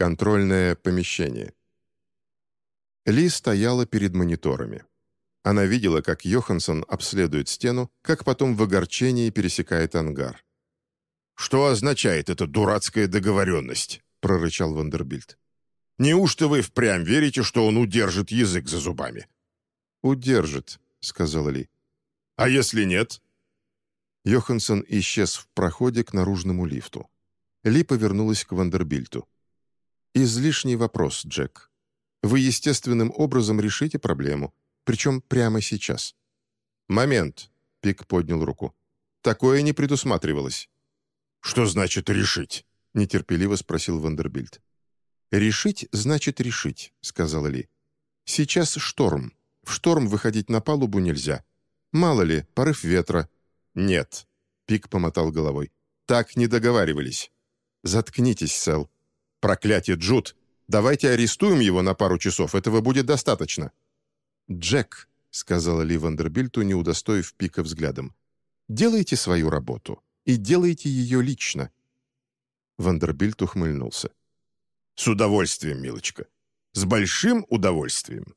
Контрольное помещение. Ли стояла перед мониторами. Она видела, как Йоханссон обследует стену, как потом в огорчении пересекает ангар. «Что означает эта дурацкая договоренность?» — прорычал Вандербильд. «Неужто вы впрямь верите, что он удержит язык за зубами?» «Удержит», — сказала Ли. «А если нет?» Йоханссон исчез в проходе к наружному лифту. Ли повернулась к Вандербильту. «Излишний вопрос, Джек. Вы естественным образом решите проблему, причем прямо сейчас». «Момент», — Пик поднял руку. «Такое не предусматривалось». «Что значит решить?» — нетерпеливо спросил Вандербильд. «Решить значит решить», — сказала Ли. «Сейчас шторм. В шторм выходить на палубу нельзя. Мало ли, порыв ветра». «Нет», — Пик помотал головой. «Так не договаривались». «Заткнитесь, Сэл». «Проклятие, Джуд! Давайте арестуем его на пару часов, этого будет достаточно». «Джек», — сказала Ли Вандербильту, не удостоив Пика взглядом, «делайте свою работу и делайте ее лично». Вандербильт ухмыльнулся. «С удовольствием, милочка. С большим удовольствием».